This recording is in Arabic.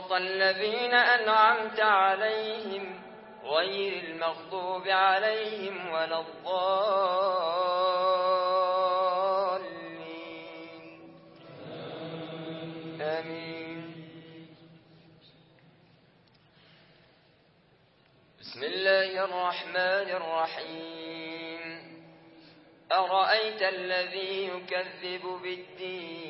صراط الذين أنعمت عليهم غير المغضوب عليهم ولا الضالين. آمين. بسم الله الرحمن الرحيم. أرأيت الذي يكذب بالدين؟